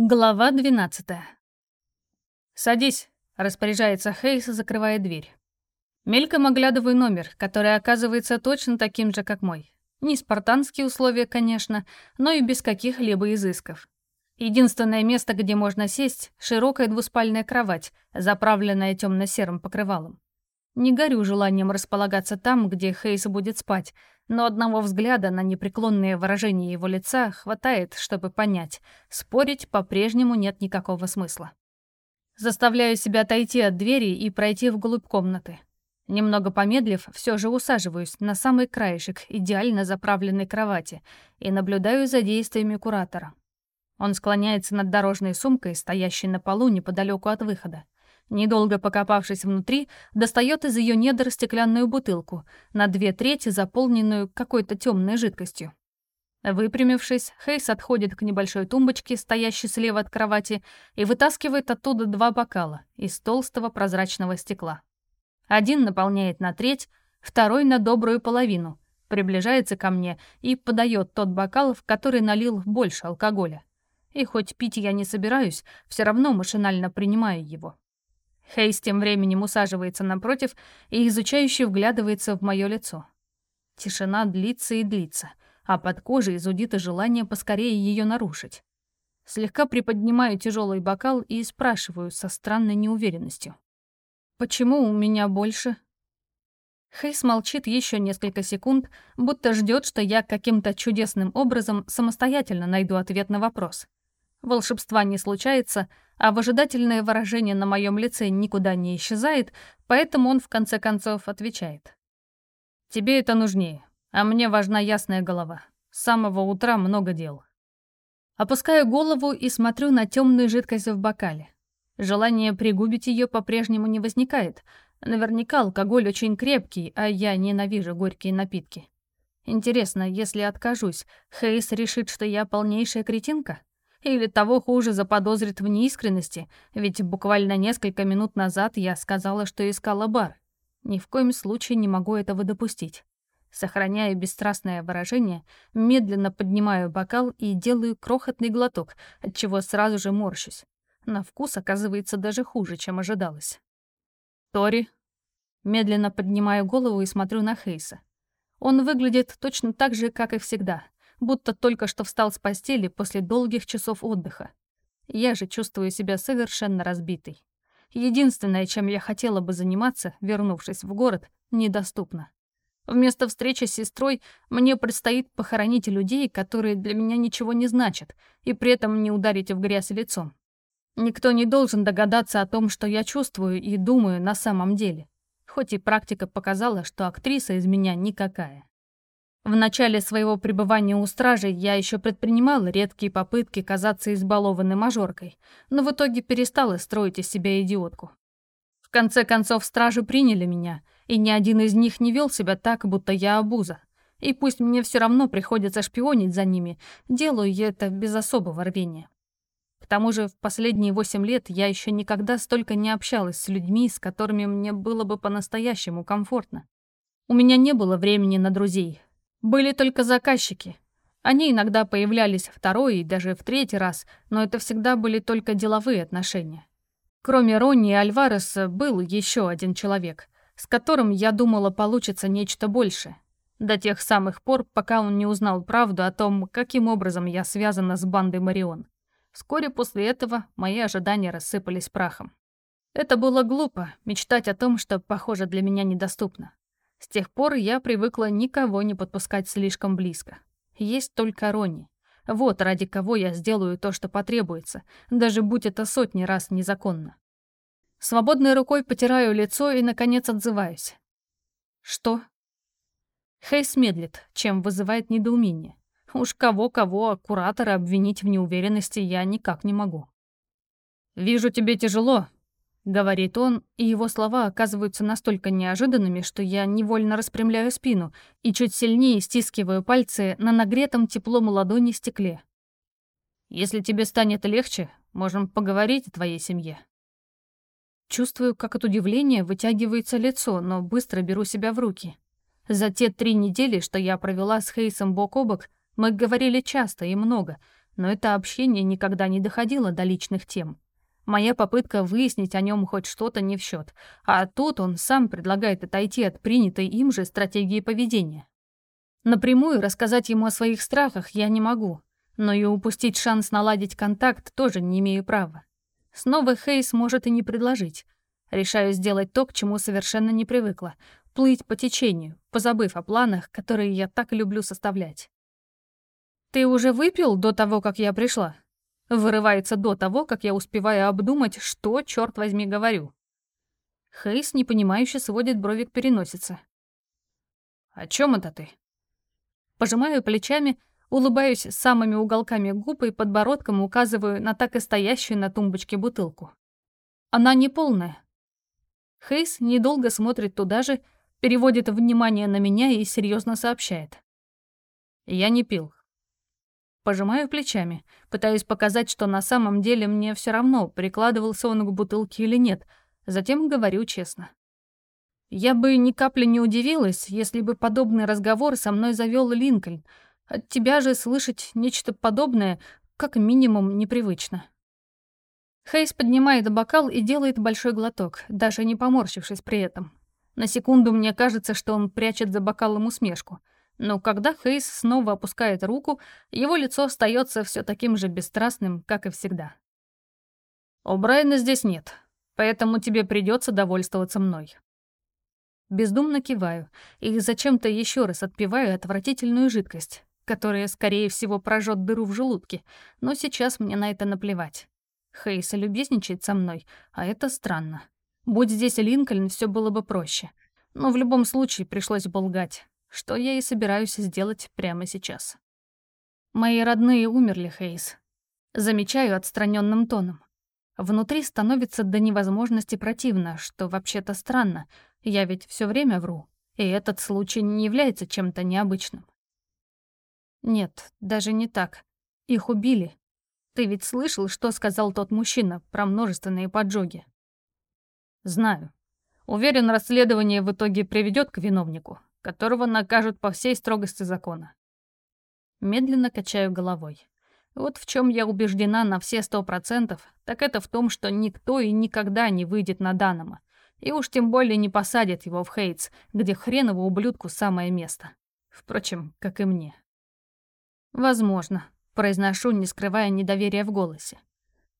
Глава 12 «Садись», — распоряжается Хейс, закрывая дверь. Мельком оглядываю номер, который оказывается точно таким же, как мой. Не спартанские условия, конечно, но и без каких-либо изысков. Единственное место, где можно сесть — широкая двуспальная кровать, заправленная темно-серым покрывалом. Не горю желанием располагаться там, где Хейс будет спать, но одного взгляда на непреклонное выражение его лица хватает, чтобы понять, спорить по-прежнему нет никакого смысла. Заставляю себя отойти от двери и пройти вглубь комнаты. Немного помедлив, все же усаживаюсь на самый краешек идеально заправленной кровати и наблюдаю за действиями куратора. Он склоняется над дорожной сумкой, стоящей на полу неподалеку от выхода. Недолго покопавшись внутри, достает из ее недр стеклянную бутылку, на две трети заполненную какой-то темной жидкостью. Выпрямившись, Хейс отходит к небольшой тумбочке, стоящей слева от кровати, и вытаскивает оттуда два бокала из толстого прозрачного стекла. Один наполняет на треть, второй на добрую половину, приближается ко мне и подает тот бокал, в который налил больше алкоголя. И хоть пить я не собираюсь, все равно машинально принимаю его. Хейс тем временем усаживается напротив и изучающе вглядывается в мое лицо. Тишина длится и длится, а под кожей зудит и желание поскорее ее нарушить. Слегка приподнимаю тяжелый бокал и спрашиваю со странной неуверенностью. «Почему у меня больше?» Хейс молчит еще несколько секунд, будто ждет, что я каким-то чудесным образом самостоятельно найду ответ на вопрос. Волшебства не случается, а выжидательное выражение на моем лице никуда не исчезает, поэтому он в конце концов отвечает. «Тебе это нужнее, а мне важна ясная голова. С самого утра много дел». Опускаю голову и смотрю на темную жидкость в бокале. Желание пригубить ее по-прежнему не возникает. Наверняка алкоголь очень крепкий, а я ненавижу горькие напитки. Интересно, если откажусь, Хейс решит, что я полнейшая кретинка? Или того хуже заподозрит в неискренности, ведь буквально несколько минут назад я сказала, что искала бар. Ни в коем случае не могу этого допустить. Сохраняя бесстрастное выражение, медленно поднимаю бокал и делаю крохотный глоток, от чего сразу же морщусь. На вкус оказывается даже хуже, чем ожидалось. «Тори?» Медленно поднимаю голову и смотрю на Хейса. Он выглядит точно так же, как и всегда — будто только что встал с постели после долгих часов отдыха. Я же чувствую себя совершенно разбитой. Единственное, чем я хотела бы заниматься, вернувшись в город, недоступно. Вместо встречи с сестрой мне предстоит похоронить людей, которые для меня ничего не значат, и при этом не ударить в грязь лицом. Никто не должен догадаться о том, что я чувствую и думаю на самом деле. Хоть и практика показала, что актриса из меня никакая. В начале своего пребывания у стражей я еще предпринимала редкие попытки казаться избалованной мажоркой, но в итоге перестала строить из себя идиотку. В конце концов, стражи приняли меня, и ни один из них не вел себя так, будто я обуза. И пусть мне все равно приходится шпионить за ними, делаю я это без особого рвения. К тому же в последние восемь лет я еще никогда столько не общалась с людьми, с которыми мне было бы по-настоящему комфортно. У меня не было времени на друзей, были только заказчики. Они иногда появлялись второй и даже в третий раз, но это всегда были только деловые отношения. Кроме Ронни и Альвареса был еще один человек, с которым, я думала, получится нечто большее. До тех самых пор, пока он не узнал правду о том, каким образом я связана с бандой Марион. Вскоре после этого мои ожидания рассыпались прахом. Это было глупо, мечтать о том, что, похоже, для меня недоступно. С тех пор я привыкла никого не подпускать слишком близко. Есть только Ронни. Вот ради кого я сделаю то, что потребуется, даже будь это сотни раз незаконно. Свободной рукой потираю лицо и, наконец, отзываюсь. «Что?» Хейс медлит, чем вызывает недоумение. Уж кого-кого, а куратора обвинить в неуверенности я никак не могу. «Вижу, тебе тяжело», говорит он, и его слова оказываются настолько неожиданными, что я невольно распрямляю спину и чуть сильнее стискиваю пальцы на нагретом теплом ладони стекле. «Если тебе станет легче, можем поговорить о твоей семье». Чувствую, как от удивления вытягивается лицо, но быстро беру себя в руки. За те три недели, что я провела с Хейсом бок о бок, мы говорили часто и много, Но это общение никогда не доходило до личных тем. Моя попытка выяснить о нем хоть что-то не в счет, а тут он сам предлагает отойти от принятой им же стратегии поведения. Напрямую рассказать ему о своих страхах я не могу, но и упустить шанс наладить контакт тоже не имею права. Снова Хейс может и не предложить. Решаю сделать то, к чему совершенно не привыкла — плыть по течению, позабыв о планах, которые я так люблю составлять. «Ты уже выпил до того, как я пришла?» Вырывается до того, как я успеваю обдумать, что, черт возьми, говорю. Хейс непонимающе сводит брови к переносице. «О чем это ты?» Пожимаю плечами, улыбаюсь самыми уголками губ и подбородком указываю на так и стоящую на тумбочке бутылку. Она не полная. Хейс недолго смотрит туда же, переводит внимание на меня и серьезно сообщает. «Я не пил. Пожимаю плечами, пытаюсь показать, что на самом деле мне все равно, прикладывался он к бутылке или нет. Затем говорю честно. Я бы ни капли не удивилась, если бы подобный разговор со мной завел Линкольн. От тебя же слышать нечто подобное, как минимум, непривычно. Хейс поднимает бокал и делает большой глоток, даже не поморщившись при этом. На секунду мне кажется, что он прячет за бокалом усмешку — но когда Хейс снова опускает руку, его лицо остается все таким же бесстрастным, как и всегда. «У Брайана здесь нет, поэтому тебе придется довольствоваться мной». Бездумно киваю и зачем-то еще раз отпиваю отвратительную жидкость, которая, скорее всего, прожжет дыру в желудке, но сейчас мне на это наплевать. Хейс любезничает со мной, а это странно. Будь здесь Линкольн, все было бы проще. Но в любом случае пришлось бы что я и собираюсь сделать прямо сейчас. Мои родные умерли, Хейс. Замечаю отстраненным тоном. Внутри становится до невозможности противно, что вообще-то странно. Я ведь все время вру, и этот случай не является чем-то необычным. Нет, даже не так. Их убили. Ты ведь слышал, что сказал тот мужчина про множественные поджоги? Знаю. Уверен, расследование в итоге приведет к виновнику, которого накажут по всей строгости закона. Медленно качаю головой. Вот в чем я убеждена на все сто процентов, так это в том, что никто и никогда не выйдет на Данома. И уж тем более не посадят его в Хейтс, где хреново ублюдку самое место. Впрочем, как и мне. Возможно, произношу, не скрывая недоверия в голосе.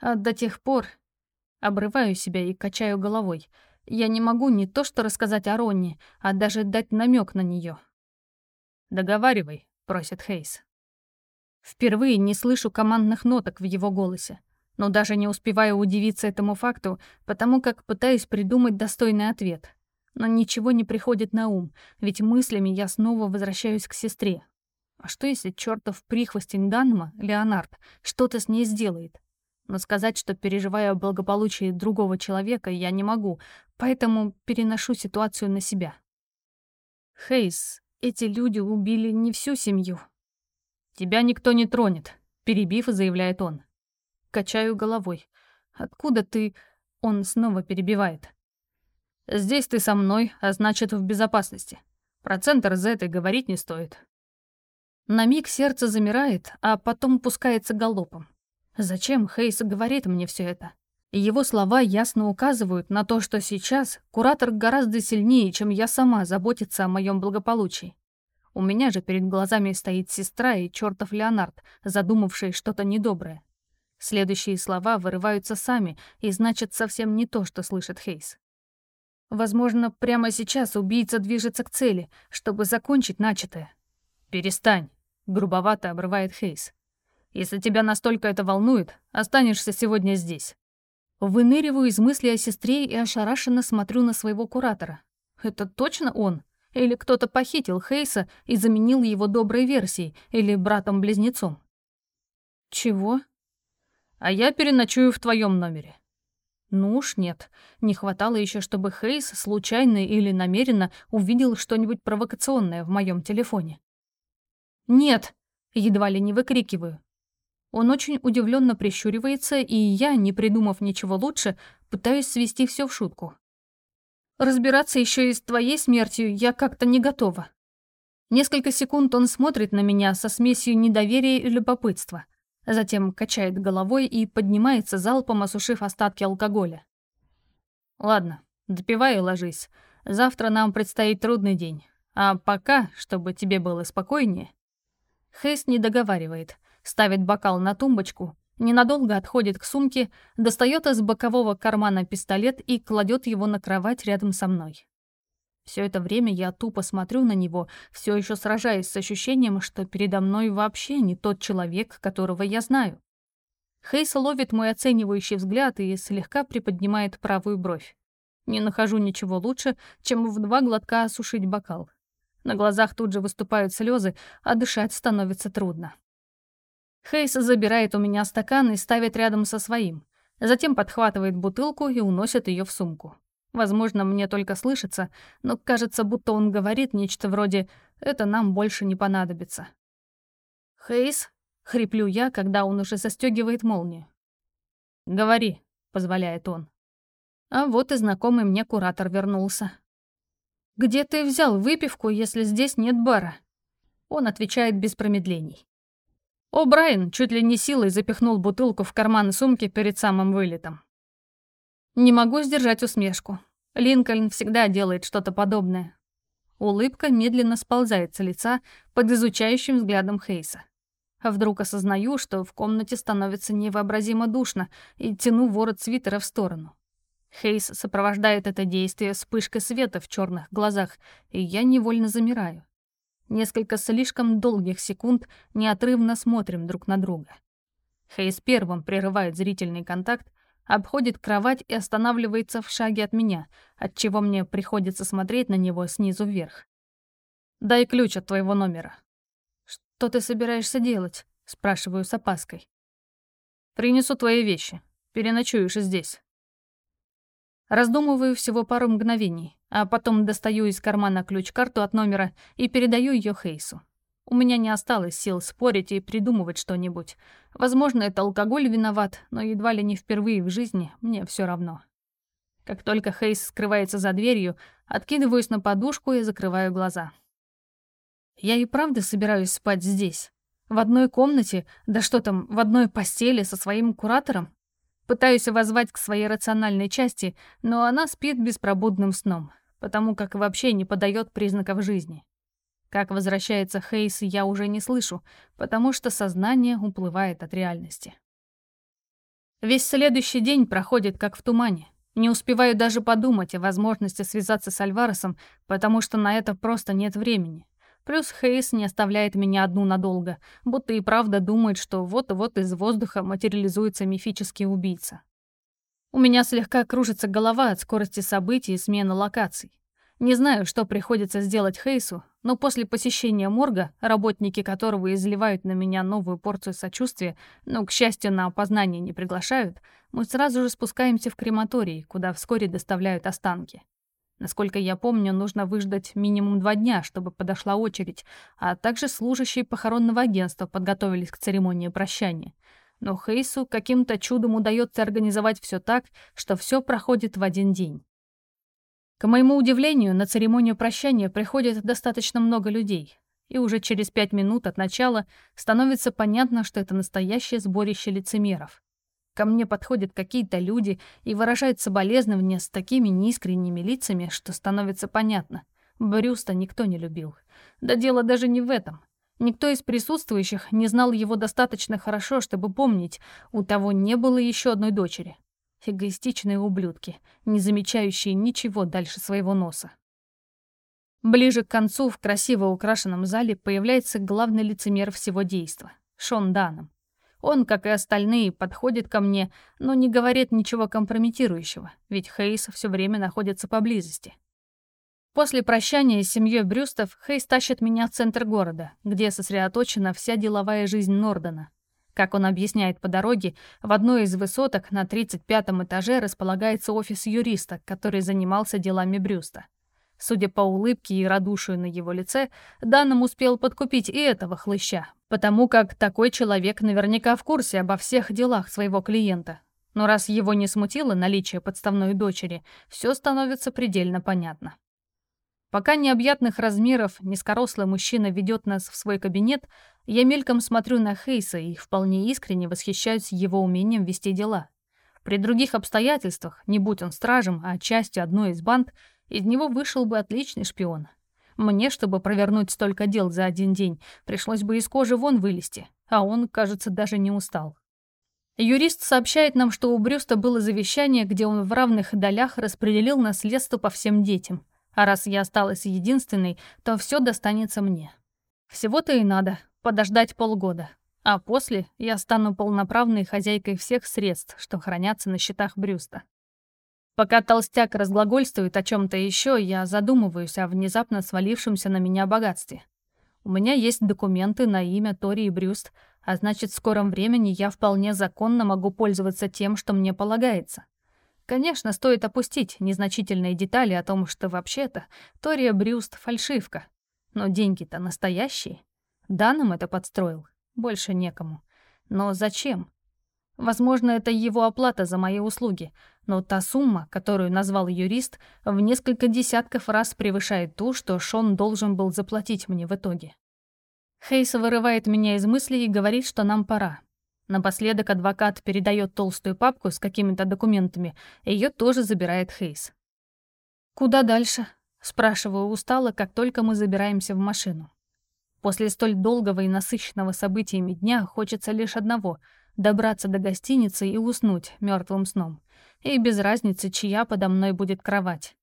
А до тех пор обрываю себя и качаю головой — я не могу не то что рассказать о Ронни, а даже дать намек на нее. «Договаривай», — просит Хейс. Впервые не слышу командных ноток в его голосе, но даже не успеваю удивиться этому факту, потому как пытаюсь придумать достойный ответ. Но ничего не приходит на ум, ведь мыслями я снова возвращаюсь к сестре. А что если чертов прихвостень Данма, Леонард, что-то с ней сделает? Но сказать, что переживаю о благополучии другого человека, я не могу, поэтому переношу ситуацию на себя. Хейс, эти люди убили не всю семью. Тебя никто не тронет, перебив, заявляет он. Качаю головой. Откуда ты... Он снова перебивает. Здесь ты со мной, а значит, в безопасности. Про центр Z и говорить не стоит. На миг сердце замирает, а потом пускается галопом. Зачем Хейс говорит мне все это? Его слова ясно указывают на то, что сейчас куратор гораздо сильнее, чем я сама, заботится о моем благополучии. У меня же перед глазами стоит сестра и чертов Леонард, задумавший что-то недоброе. Следующие слова вырываются сами и значат совсем не то, что слышит Хейс. Возможно, прямо сейчас убийца движется к цели, чтобы закончить начатое. «Перестань», — грубовато обрывает Хейс. Если тебя настолько это волнует, останешься сегодня здесь». Выныриваю из мысли о сестре и ошарашенно смотрю на своего куратора. Это точно он? Или кто-то похитил Хейса и заменил его доброй версией, или братом-близнецом? Чего? А я переночую в твоем номере. Ну уж нет. Не хватало еще, чтобы Хейс случайно или намеренно увидел что-нибудь провокационное в моем телефоне. «Нет!» — едва ли не выкрикиваю. Он очень удивленно прищуривается, и я, не придумав ничего лучше, пытаюсь свести все в шутку. Разбираться еще и с твоей смертью я как-то не готова. Несколько секунд он смотрит на меня со смесью недоверия и любопытства, Затем качает головой и поднимается залпом, осушив остатки алкоголя. «Ладно, допивай и ложись. Завтра нам предстоит трудный день. А пока, чтобы тебе было спокойнее...» Хейс не договаривает, ставит бокал на тумбочку, ненадолго отходит к сумке, достает из бокового кармана пистолет и кладет его на кровать рядом со мной. Все это время я тупо смотрю на него, все еще сражаясь с ощущением, что передо мной вообще не тот человек, которого я знаю. Хейс ловит мой оценивающий взгляд и слегка приподнимает правую бровь. Не нахожу ничего лучше, чем в два глотка осушить бокал. На глазах тут же выступают слезы, а дышать становится трудно. Хейс забирает у меня стакан и ставит рядом со своим. Затем подхватывает бутылку и уносит ее в сумку. Возможно, мне только слышится, но кажется, будто он говорит нечто вроде «это нам больше не понадобится». «Хейс?» — хриплю я, когда он уже застегивает молнию. «Говори», — позволяет он. А вот и знакомый мне куратор вернулся. «Где ты взял выпивку, если здесь нет бара?» Он отвечает без промедлений. О, Брайан чуть ли не силой запихнул бутылку в карман сумки перед самым вылетом. Не могу сдержать усмешку. Линкольн всегда делает что-то подобное. Улыбка медленно сползает с лица под изучающим взглядом Хейса. А вдруг осознаю, что в комнате становится невообразимо душно, и тяну ворот свитера в сторону. Хейс сопровождает это действие вспышкой света в черных глазах, и я невольно замираю. Несколько слишком долгих секунд неотрывно смотрим друг на друга. Хейс первым прерывает зрительный контакт, обходит кровать и останавливается в шаге от меня, от чего мне приходится смотреть на него снизу вверх. «Дай ключ от твоего номера». «Что ты собираешься делать?» — спрашиваю с опаской. «Принесу твои вещи. Переночуешь здесь». Раздумываю всего пару мгновений, а потом достаю из кармана ключ-карту от номера и передаю ее Хейсу. У меня не осталось сил спорить и придумывать что-нибудь. Возможно, это алкоголь виноват, но едва ли не впервые в жизни мне все равно. Как только Хейс скрывается за дверью, откидываюсь на подушку и закрываю глаза. Я и правда собираюсь спать здесь. В одной комнате, да что там, в одной постели со своим куратором? Пытаюсь воззвать к своей рациональной части, но она спит беспробудным сном, потому как вообще не подает признаков жизни. Как возвращается Хейс, я уже не слышу, потому что сознание уплывает от реальности. Весь следующий день проходит как в тумане. Не успеваю даже подумать о возможности связаться с Альваресом, потому что на это просто нет времени. Плюс Хейс не оставляет меня одну надолго, будто и правда думает, что вот-вот из воздуха материализуется мифический убийца. У меня слегка кружится голова от скорости событий и смены локаций. Не знаю, что приходится сделать Хейсу, но после посещения морга, работники которого изливают на меня новую порцию сочувствия, но, к счастью, на опознание не приглашают, мы сразу же спускаемся в крематорий, куда вскоре доставляют останки. Насколько я помню, нужно выждать минимум два дня, чтобы подошла очередь, а также служащие похоронного агентства подготовились к церемонии прощания. Но Хейсу каким-то чудом удается организовать все так, что все проходит в один день. К моему удивлению, на церемонию прощания приходит достаточно много людей, и уже через пять минут от начала становится понятно, что это настоящее сборище лицемеров. Ко мне подходят какие-то люди и выражают соболезнования с такими неискренними лицами, что становится понятно. Брюста никто не любил. Да дело даже не в этом. Никто из присутствующих не знал его достаточно хорошо, чтобы помнить, у того не было еще одной дочери. Эгоистичные ублюдки, не замечающие ничего дальше своего носа. Ближе к концу в красиво украшенном зале появляется главный лицемер всего действа — Шон Даном. Он, как и остальные, подходит ко мне, но не говорит ничего компрометирующего, ведь Хейс все время находится поблизости. После прощания с семьей Брюстов Хейс тащит меня в центр города, где сосредоточена вся деловая жизнь Нордена. Как он объясняет по дороге, в одной из высоток на 35-м этаже располагается офис юриста, который занимался делами Брюста. Судя по улыбке и радушию на его лице, Данным успел подкупить и этого хлыща, потому как такой человек наверняка в курсе обо всех делах своего клиента. Но раз его не смутило наличие подставной дочери, все становится предельно понятно. Пока необъятных размеров низкорослый мужчина ведет нас в свой кабинет, я мельком смотрю на Хейса и вполне искренне восхищаюсь его умением вести дела. При других обстоятельствах, не будь он стражем, а частью одной из банд, из него вышел бы отличный шпион. Мне, чтобы провернуть столько дел за один день, пришлось бы из кожи вон вылезти, а он, кажется, даже не устал. Юрист сообщает нам, что у Брюста было завещание, где он в равных долях распределил наследство по всем детям. А раз я осталась единственной, то все достанется мне. Всего-то и надо подождать полгода. А после я стану полноправной хозяйкой всех средств, что хранятся на счетах Брюста. Пока толстяк разглагольствует о чем то еще, я задумываюсь о внезапно свалившемся на меня богатстве. У меня есть документы на имя Тори и Брюст, а значит, в скором времени я вполне законно могу пользоваться тем, что мне полагается. Конечно, стоит опустить незначительные детали о том, что вообще-то Тория Брюст — фальшивка. Но деньги-то настоящие. Данным это подстроил. Больше некому. Но зачем? Возможно, это его оплата за мои услуги, но та сумма, которую назвал юрист, в несколько десятков раз превышает ту, что Шон должен был заплатить мне в итоге. Хейс вырывает меня из мыслей и говорит, что нам пора. Напоследок адвокат передает толстую папку с какими-то документами, и ее тоже забирает Хейс. «Куда дальше?» — спрашиваю устало, как только мы забираемся в машину. После столь долгого и насыщенного событиями дня хочется лишь одного — добраться до гостиницы и уснуть мертвым сном. И без разницы, чья подо мной будет кровать.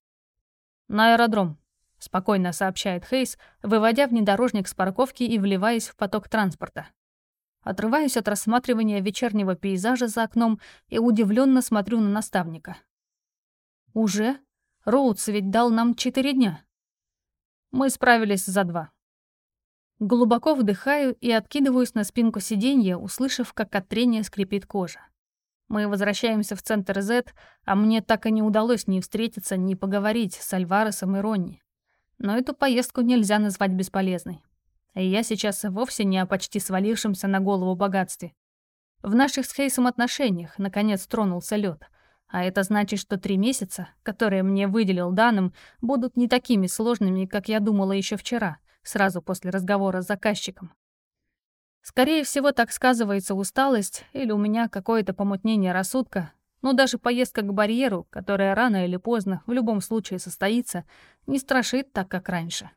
«На аэродром», — спокойно сообщает Хейс, выводя внедорожник с парковки и вливаясь в поток транспорта. Отрываюсь от рассматривания вечернего пейзажа за окном и удивленно смотрю на наставника. «Уже? Роудс ведь дал нам четыре дня». Мы справились за два. Глубоко вдыхаю и откидываюсь на спинку сиденья, услышав, как от трения скрипит кожа. Мы возвращаемся в центр Z, а мне так и не удалось ни встретиться, ни поговорить с Альваресом и Ронни. Но эту поездку нельзя назвать бесполезной. И я сейчас вовсе не о почти свалившемся на голову богатстве. В наших с Хейсом отношениях наконец тронулся лед, а это значит, что три месяца, которые мне выделил данным, будут не такими сложными, как я думала еще вчера, сразу после разговора с заказчиком. Скорее всего, так сказывается усталость или у меня какое-то помутнение рассудка, но даже поездка к барьеру, которая рано или поздно в любом случае состоится, не страшит так, как раньше.